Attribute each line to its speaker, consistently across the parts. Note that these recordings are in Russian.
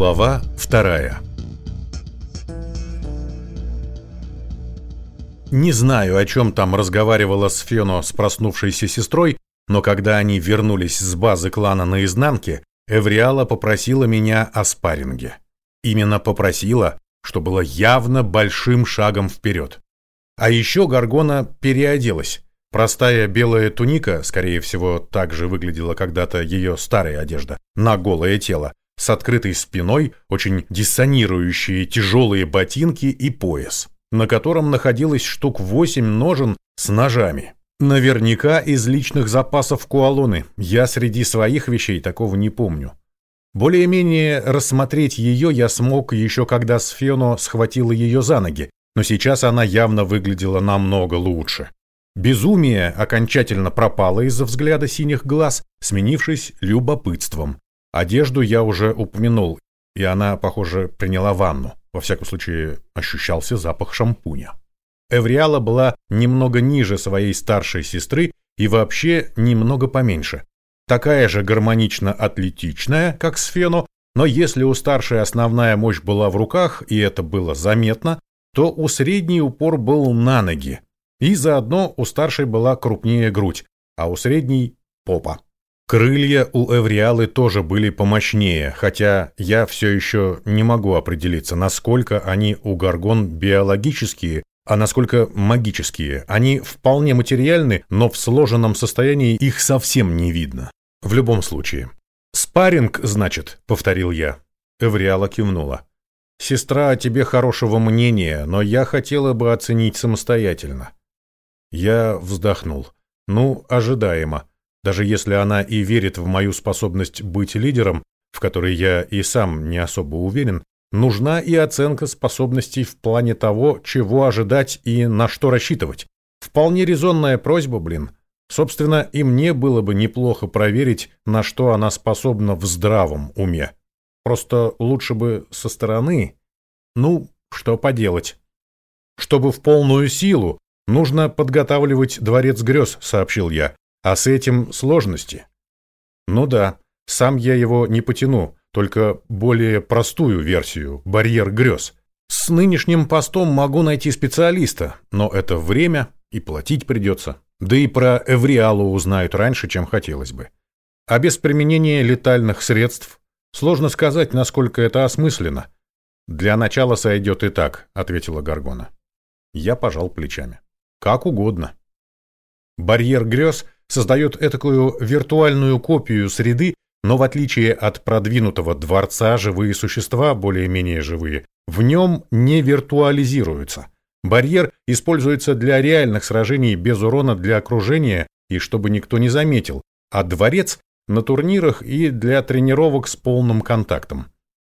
Speaker 1: Глава вторая Не знаю, о чем там разговаривала Сфено с проснувшейся сестрой, но когда они вернулись с базы клана наизнанке, Эвриала попросила меня о спарринге. Именно попросила, что было явно большим шагом вперед. А еще Гаргона переоделась. Простая белая туника, скорее всего, так же выглядела когда-то ее старая одежда, на голое тело, с открытой спиной, очень диссонирующие тяжелые ботинки и пояс на котором находилось штук восемь ножен с ножами. Наверняка из личных запасов Куалоны. Я среди своих вещей такого не помню. Более-менее рассмотреть ее я смог еще когда Сфено схватила ее за ноги, но сейчас она явно выглядела намного лучше. Безумие окончательно пропало из-за взгляда синих глаз, сменившись любопытством. Одежду я уже упомянул, и она, похоже, приняла ванну. Во всяком случае, ощущался запах шампуня. Эвриала была немного ниже своей старшей сестры и вообще немного поменьше. Такая же гармонично атлетичная, как Сфено, но если у старшей основная мощь была в руках, и это было заметно, то у средней упор был на ноги. И заодно у старшей была крупнее грудь, а у средней – попа. Крылья у Эвриалы тоже были помощнее, хотя я все еще не могу определиться, насколько они у Гаргон биологические, а насколько магические. Они вполне материальны, но в сложенном состоянии их совсем не видно. В любом случае. «Спарринг, значит», — повторил я. Эвриала кивнула. «Сестра о тебе хорошего мнения, но я хотела бы оценить самостоятельно». Я вздохнул. «Ну, ожидаемо. Даже если она и верит в мою способность быть лидером, в которой я и сам не особо уверен, нужна и оценка способностей в плане того, чего ожидать и на что рассчитывать. Вполне резонная просьба, блин. Собственно, и мне было бы неплохо проверить, на что она способна в здравом уме. Просто лучше бы со стороны. Ну, что поделать. Чтобы в полную силу, нужно подготавливать дворец грез, сообщил я. А с этим сложности? Ну да, сам я его не потяну, только более простую версию, барьер грез. С нынешним постом могу найти специалиста, но это время и платить придется. Да и про Эвриалу узнают раньше, чем хотелось бы. А без применения летальных средств сложно сказать, насколько это осмысленно. Для начала сойдет и так, ответила Гаргона. Я пожал плечами. Как угодно. Барьер грез — создает этакую виртуальную копию среды, но в отличие от продвинутого дворца живые существа, более-менее живые, в нем не виртуализируются. Барьер используется для реальных сражений без урона для окружения и чтобы никто не заметил, а дворец – на турнирах и для тренировок с полным контактом.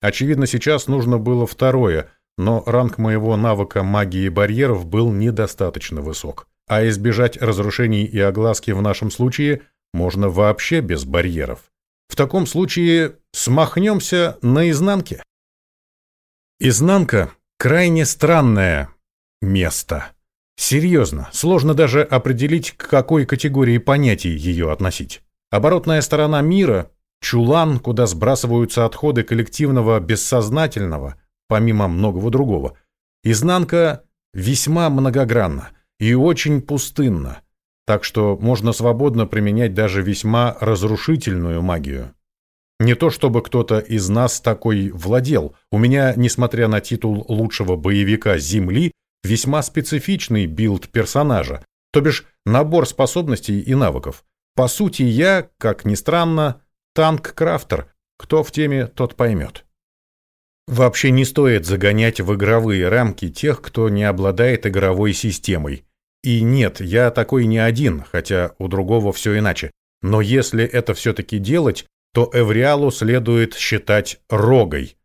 Speaker 1: Очевидно, сейчас нужно было второе, но ранг моего навыка магии барьеров был недостаточно высок а избежать разрушений и огласки в нашем случае можно вообще без барьеров. В таком случае смахнемся на изнанке. Изнанка – крайне странное место. Серьезно, сложно даже определить, к какой категории понятий ее относить. Оборотная сторона мира – чулан, куда сбрасываются отходы коллективного бессознательного, помимо многого другого. Изнанка весьма многогранна – и очень пустынно, так что можно свободно применять даже весьма разрушительную магию. Не то чтобы кто-то из нас такой владел. У меня, несмотря на титул лучшего боевика Земли, весьма специфичный билд персонажа, то бишь набор способностей и навыков. По сути, я, как ни странно, танк-крафтер. Кто в теме, тот поймет. Вообще не стоит загонять в игровые рамки тех, кто не обладает игровой системой. И нет, я такой не один, хотя у другого все иначе. Но если это все-таки делать, то Эвриалу следует считать рогой.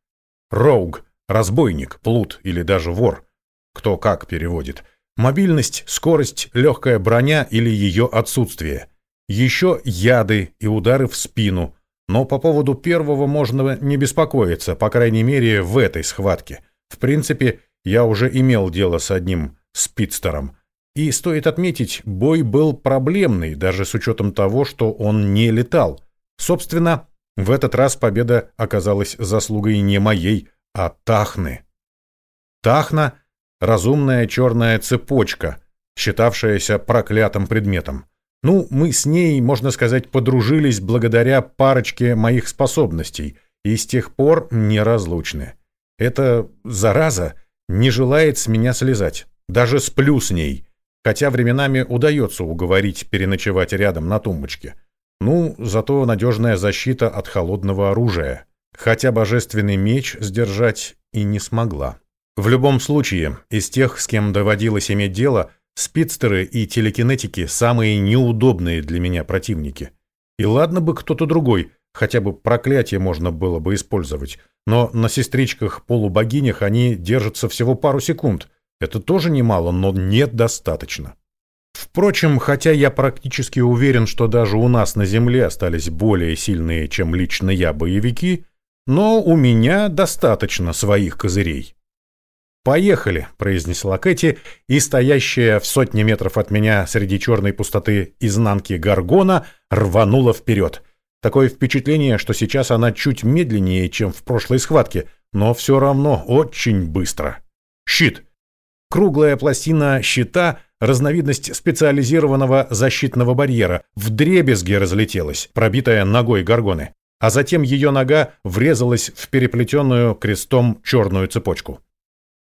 Speaker 1: Роуг – разбойник, плут или даже вор. Кто как переводит. Мобильность, скорость, легкая броня или ее отсутствие. Еще яды и удары в спину – но по поводу первого можно не беспокоиться, по крайней мере, в этой схватке. В принципе, я уже имел дело с одним спидстером. И стоит отметить, бой был проблемный, даже с учетом того, что он не летал. Собственно, В этот раз победа оказалась заслугой не моей, а Тахны. Тахна — разумная черная цепочка, считавшаяся проклятым предметом. Ну, мы с ней, можно сказать, подружились благодаря парочке моих способностей и с тех пор неразлучны. Эта зараза не желает с меня слезать, даже сплю с ней, хотя временами удается уговорить переночевать рядом на тумбочке. Ну, зато надежная защита от холодного оружия, хотя божественный меч сдержать и не смогла. В любом случае, из тех, с кем доводилось иметь дело, спидстеры и телекинетики самые неудобные для меня противники. И ладно бы кто-то другой, хотя бы проклятие можно было бы использовать, но на сестричках-полубогинях они держатся всего пару секунд. Это тоже немало, но нет достаточно. Впрочем, хотя я практически уверен, что даже у нас на Земле остались более сильные, чем лично я, боевики, но у меня достаточно своих козырей. «Поехали», — произнесла Кэти, и стоящая в сотне метров от меня среди черной пустоты изнанки Гаргона рванула вперед. Такое впечатление, что сейчас она чуть медленнее, чем в прошлой схватке, но все равно очень быстро. Щит. Круглая пластина щита, разновидность специализированного защитного барьера, в дребезге разлетелась, пробитая ногой Гаргоны, а затем ее нога врезалась в переплетенную крестом черную цепочку.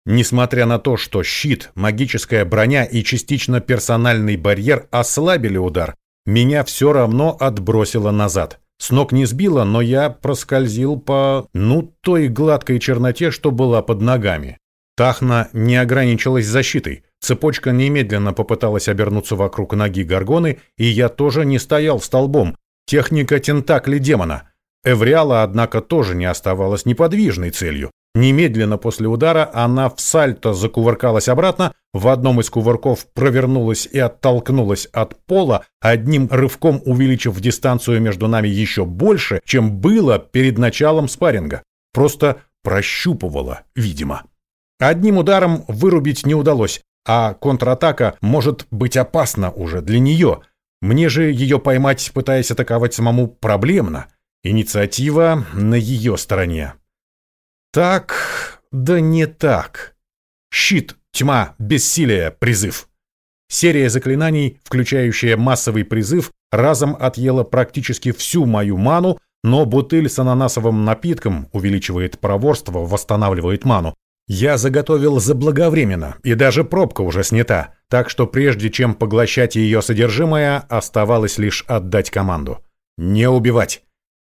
Speaker 1: Несмотря на то, что щит, магическая броня и частично персональный барьер ослабили удар, меня все равно отбросило назад. С ног не сбило, но я проскользил по, ну, той гладкой черноте, что была под ногами. Тахна не ограничилась защитой. Цепочка немедленно попыталась обернуться вокруг ноги Гаргоны, и я тоже не стоял столбом. Техника тентакли демона. Эвриала, однако, тоже не оставалась неподвижной целью. Немедленно после удара она в сальто закувыркалась обратно, в одном из кувырков провернулась и оттолкнулась от пола, одним рывком увеличив дистанцию между нами еще больше, чем было перед началом спарринга. Просто прощупывала, видимо. Одним ударом вырубить не удалось, а контратака может быть опасна уже для нее. Мне же ее поймать, пытаясь атаковать самому, проблемно. Инициатива на ее стороне. Так, да не так. Щит, тьма, бессилие, призыв. Серия заклинаний, включающая массовый призыв, разом отъела практически всю мою ману, но бутыль с ананасовым напитком увеличивает проворство, восстанавливает ману. Я заготовил заблаговременно, и даже пробка уже снята, так что прежде чем поглощать ее содержимое, оставалось лишь отдать команду. Не убивать.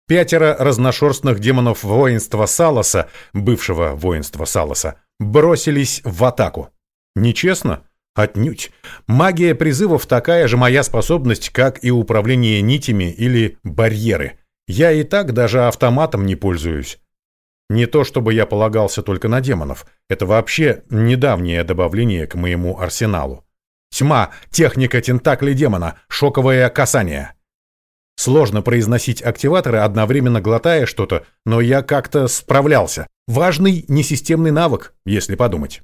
Speaker 1: Пятеро разношерстных демонов воинства Салоса, бывшего воинства Салоса, бросились в атаку. Нечестно? Отнюдь. Магия призывов такая же моя способность, как и управление нитями или барьеры. Я и так даже автоматом не пользуюсь. Не то чтобы я полагался только на демонов. Это вообще недавнее добавление к моему арсеналу. Тьма, техника тентакли демона, шоковое касание. Сложно произносить активаторы, одновременно глотая что-то, но я как-то справлялся. Важный несистемный навык, если подумать.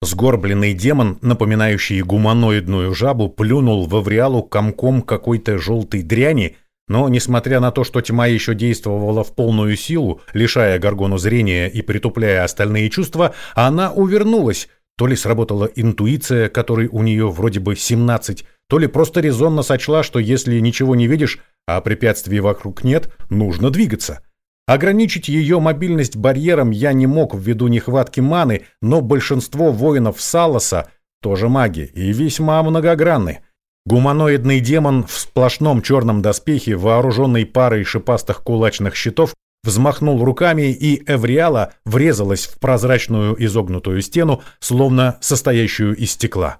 Speaker 1: Сгорбленный демон, напоминающий гуманоидную жабу, плюнул в Авриалу комком какой-то желтой дряни, но, несмотря на то, что тьма еще действовала в полную силу, лишая Гаргону зрения и притупляя остальные чувства, она увернулась. То ли сработала интуиция, которой у нее вроде бы 17, то ли просто резонно сочла, что если ничего не видишь, а препятствий вокруг нет, нужно двигаться. Ограничить ее мобильность барьером я не мог ввиду нехватки маны, но большинство воинов Салоса тоже маги и весьма многогранны. Гуманоидный демон в сплошном черном доспехе, вооруженный парой шипастых кулачных щитов, взмахнул руками, и Эвриала врезалась в прозрачную изогнутую стену, словно состоящую из стекла.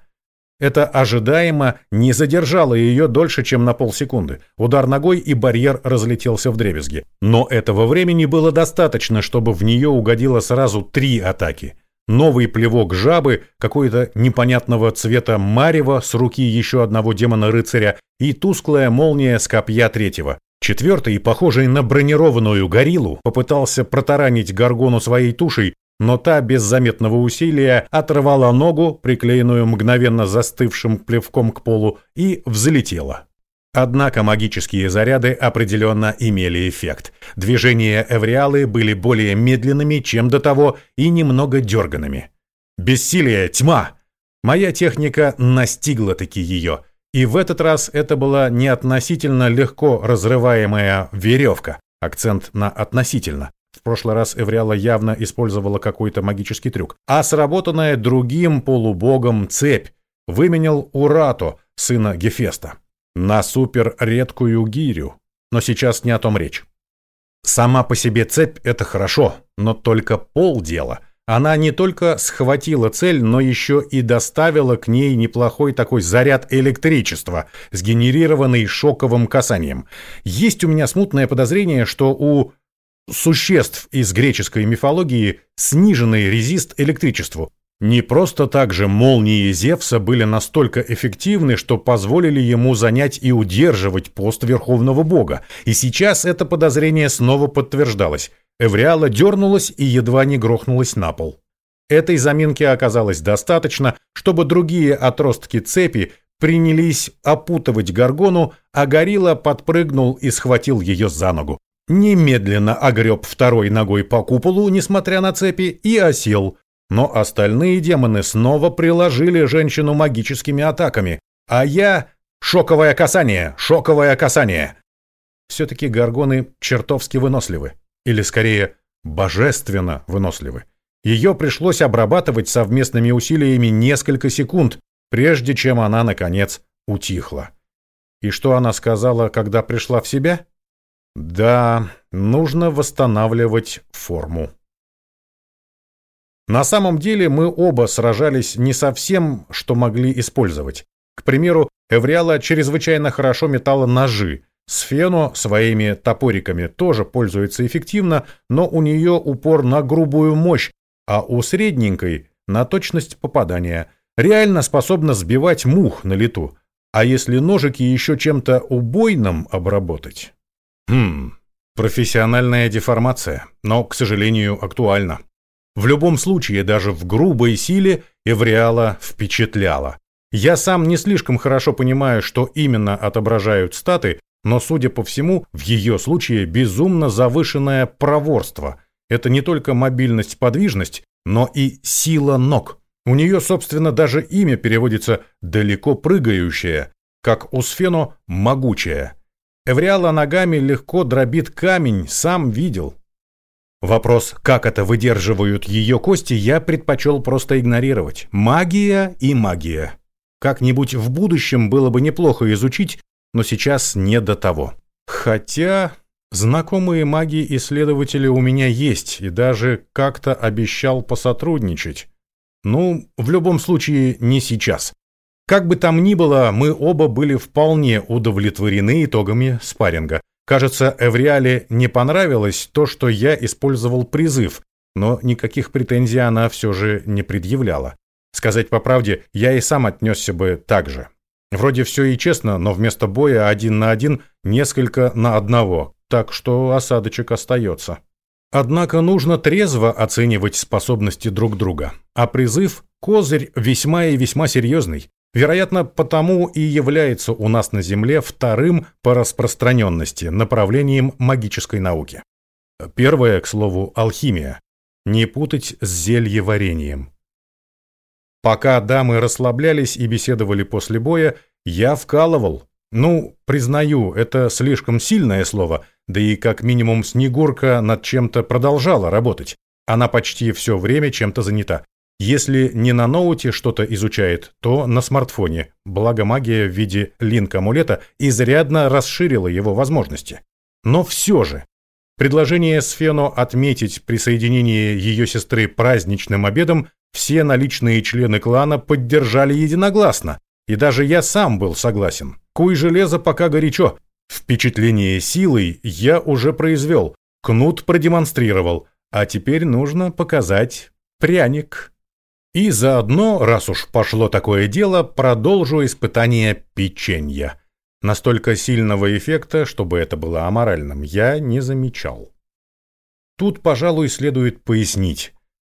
Speaker 1: Это ожидаемо не задержало ее дольше, чем на полсекунды. Удар ногой и барьер разлетелся в дребезги. Но этого времени было достаточно, чтобы в нее угодило сразу три атаки. Новый плевок жабы, какой-то непонятного цвета марева с руки еще одного демона-рыцаря и тусклая молния с копья третьего. Четвертый, похожий на бронированную гориллу, попытался протаранить Гаргону своей тушей, но та без заметного усилия оторвала ногу, приклеенную мгновенно застывшим плевком к полу, и взлетела. Однако магические заряды определенно имели эффект. Движения Эвриалы были более медленными, чем до того, и немного дерганными. Бессилие, тьма! Моя техника настигла-таки ее. И в этот раз это была не относительно легко разрываемая веревка. Акцент на «относительно». В прошлый раз Эвриала явно использовала какой-то магический трюк. А сработанная другим полубогом цепь выменял Урато, сына Гефеста на супер редкую гирю. Но сейчас не о том речь. Сама по себе цепь – это хорошо, но только полдела. Она не только схватила цель, но еще и доставила к ней неплохой такой заряд электричества, сгенерированный шоковым касанием. Есть у меня смутное подозрение, что у существ из греческой мифологии сниженный резист электричеству. Не просто так же молнии Зевса были настолько эффективны, что позволили ему занять и удерживать пост Верховного Бога. И сейчас это подозрение снова подтверждалось. Эвриала дернулась и едва не грохнулась на пол. Этой заминки оказалось достаточно, чтобы другие отростки цепи принялись опутывать Гаргону, а Горилла подпрыгнул и схватил ее за ногу. Немедленно огреб второй ногой по куполу, несмотря на цепи, и осел, но остальные демоны снова приложили женщину магическими атаками, а я... Шоковое касание! Шоковое касание! Все-таки горгоны чертовски выносливы. Или, скорее, божественно выносливы. Ее пришлось обрабатывать совместными усилиями несколько секунд, прежде чем она, наконец, утихла. И что она сказала, когда пришла в себя? Да, нужно восстанавливать форму. На самом деле мы оба сражались не совсем, что могли использовать. К примеру, Эвриала чрезвычайно хорошо метала ножи. Сфено своими топориками тоже пользуется эффективно, но у нее упор на грубую мощь, а у средненькой – на точность попадания. Реально способна сбивать мух на лету. А если ножики еще чем-то убойным обработать? Хм, профессиональная деформация, но, к сожалению, актуальна. В любом случае, даже в грубой силе Эвриала впечатляла. Я сам не слишком хорошо понимаю, что именно отображают статы, но, судя по всему, в ее случае безумно завышенное проворство. Это не только мобильность-подвижность, но и сила ног. У нее, собственно, даже имя переводится «далеко прыгающая», как у Сфено «могучая». Эвриала ногами легко дробит камень, сам видел. Вопрос, как это выдерживают ее кости, я предпочел просто игнорировать. Магия и магия. Как-нибудь в будущем было бы неплохо изучить, но сейчас не до того. Хотя знакомые маги-исследователи у меня есть, и даже как-то обещал посотрудничать. Ну, в любом случае, не сейчас. Как бы там ни было, мы оба были вполне удовлетворены итогами спарринга. Кажется, Эвриале не понравилось то, что я использовал призыв, но никаких претензий она все же не предъявляла. Сказать по правде, я и сам отнесся бы так же. Вроде все и честно, но вместо боя один на один несколько на одного, так что осадочек остается. Однако нужно трезво оценивать способности друг друга, а призыв – козырь весьма и весьма серьезный. Вероятно, потому и является у нас на Земле вторым по распространенности направлением магической науки. Первое, к слову, алхимия. Не путать с зельеварением. Пока дамы расслаблялись и беседовали после боя, я вкалывал. Ну, признаю, это слишком сильное слово, да и как минимум Снегурка над чем-то продолжала работать. Она почти все время чем-то занята. Если не на ноуте что-то изучает, то на смартфоне, благо магия в виде линк-амулета изрядно расширила его возможности. Но все же, предложение Сфено отметить присоединение ее сестры праздничным обедом все наличные члены клана поддержали единогласно, и даже я сам был согласен. Куй железо пока горячо. Впечатление силой я уже произвел, кнут продемонстрировал, а теперь нужно показать пряник. И заодно, раз уж пошло такое дело, продолжу испытание печенья. Настолько сильного эффекта, чтобы это было аморальным, я не замечал. Тут, пожалуй, следует пояснить.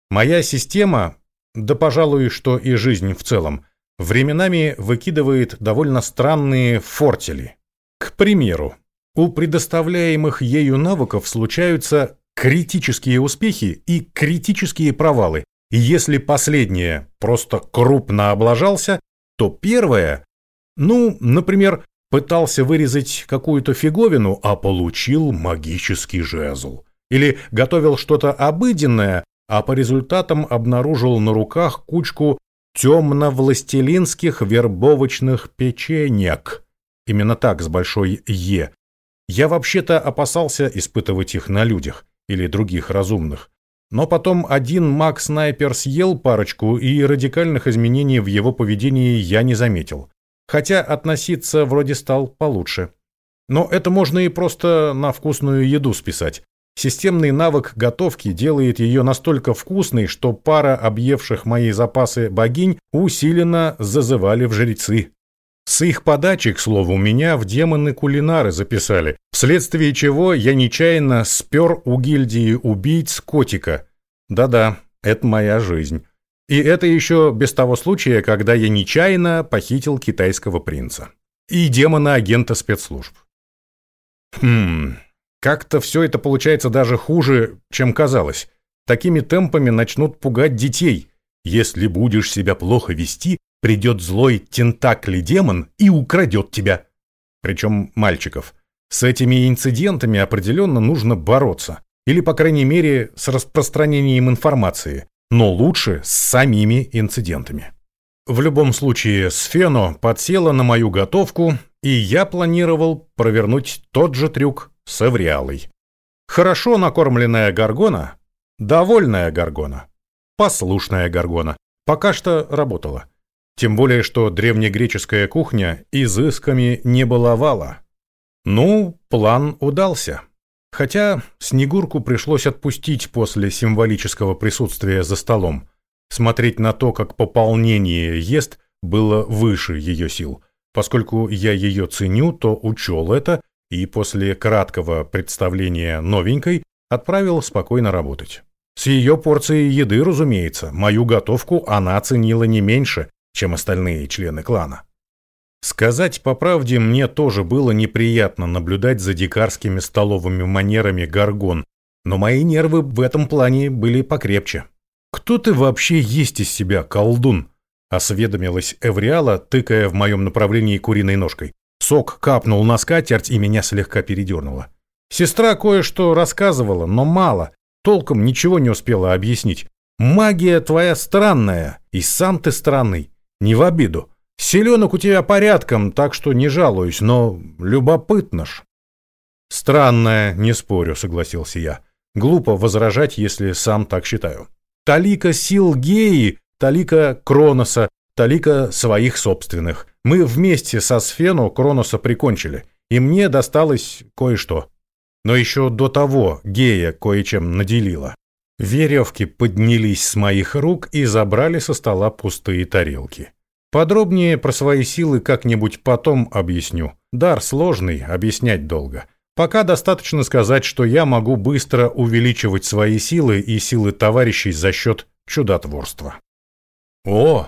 Speaker 1: Моя система, да, пожалуй, что и жизнь в целом, временами выкидывает довольно странные фортели. К примеру, у предоставляемых ею навыков случаются критические успехи и критические провалы, и если последнее просто крупно облажался, то первое, ну, например, пытался вырезать какую-то фиговину, а получил магический жезл. Или готовил что-то обыденное, а по результатам обнаружил на руках кучку темно-властелинских вербовочных печенек. Именно так, с большой «Е». Я вообще-то опасался испытывать их на людях или других разумных. Но потом один маг-снайпер съел парочку, и радикальных изменений в его поведении я не заметил. Хотя относиться вроде стал получше. Но это можно и просто на вкусную еду списать. Системный навык готовки делает ее настолько вкусной, что пара объевших мои запасы богинь усиленно зазывали в жрецы. С их подачи, к слову, меня в демоны-кулинары записали, вследствие чего я нечаянно спер у гильдии убийц котика. Да-да, это моя жизнь. И это еще без того случая, когда я нечаянно похитил китайского принца. И демона-агента спецслужб. Хм, как-то все это получается даже хуже, чем казалось. Такими темпами начнут пугать детей. Если будешь себя плохо вести, придет злой тентакли-демон и украдет тебя. Причем мальчиков. С этими инцидентами определенно нужно бороться. Или, по крайней мере, с распространением информации. Но лучше с самими инцидентами. В любом случае, Сфено подсела на мою готовку, и я планировал провернуть тот же трюк с Эвриалой. Хорошо накормленная горгона, довольная горгона, послушная горгона пока что работала. Тем более, что древнегреческая кухня изысками не баловала. Ну, план удался. Хотя Снегурку пришлось отпустить после символического присутствия за столом. Смотреть на то, как пополнение ест, было выше ее сил. Поскольку я ее ценю, то учел это и после краткого представления новенькой отправил спокойно работать. С ее порцией еды, разумеется, мою готовку она ценила не меньше, чем остальные члены клана. Сказать по правде, мне тоже было неприятно наблюдать за дикарскими столовыми манерами горгон, но мои нервы в этом плане были покрепче. «Кто ты вообще есть из себя, колдун?» — осведомилась Эвриала, тыкая в моем направлении куриной ножкой. Сок капнул на скатерть и меня слегка передернуло. Сестра кое-что рассказывала, но мало. Толком ничего не успела объяснить. Магия твоя странная, и сам ты странный. Не в обиду. Селенок у тебя порядком, так что не жалуюсь, но любопытно ж. Странная, не спорю, согласился я. Глупо возражать, если сам так считаю. Талика сил геи, талика Кроноса, талика своих собственных. Мы вместе со Сфену Кроноса прикончили, и мне досталось кое-что. Но еще до того гея кое-чем наделила. Веревки поднялись с моих рук и забрали со стола пустые тарелки. Подробнее про свои силы как-нибудь потом объясню. Дар сложный, объяснять долго. Пока достаточно сказать, что я могу быстро увеличивать свои силы и силы товарищей за счет чудотворства. О,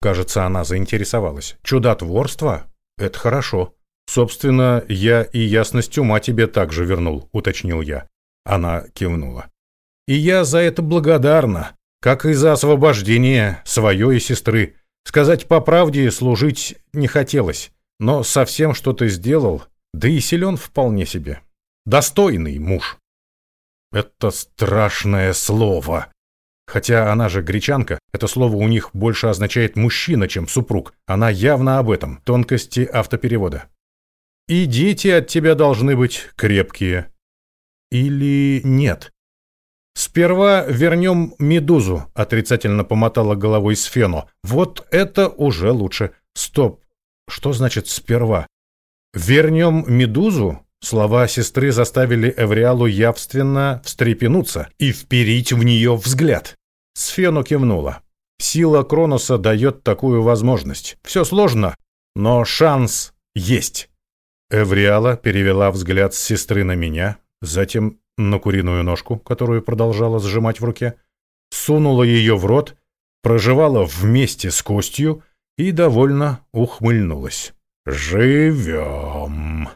Speaker 1: Кажется, она заинтересовалась. Чудотворство? Это хорошо. Собственно, я и ясность ума тебе также вернул, уточнил я. Она кивнула. И я за это благодарна, как и за освобождение свое и сестры. Сказать по правде, служить не хотелось, но со всем, что ты сделал, да и силен вполне себе. Достойный муж. Это страшное слово, Хотя она же гречанка, это слово у них больше означает мужчина, чем супруг. Она явно об этом, тонкости автоперевода. И дети от тебя должны быть крепкие. Или нет? Сперва вернем медузу, отрицательно помотала головой Сфено. Вот это уже лучше. Стоп. Что значит сперва? Вернем медузу? Слова сестры заставили Эвриалу явственно встрепенуться и вперить в нее взгляд. Сфену кивнула. Сила Кроноса дает такую возможность. Все сложно, но шанс есть. Эвриала перевела взгляд с сестры на меня, затем на куриную ножку, которую продолжала сжимать в руке, сунула ее в рот, прожевала вместе с костью и довольно ухмыльнулась. «Живем!»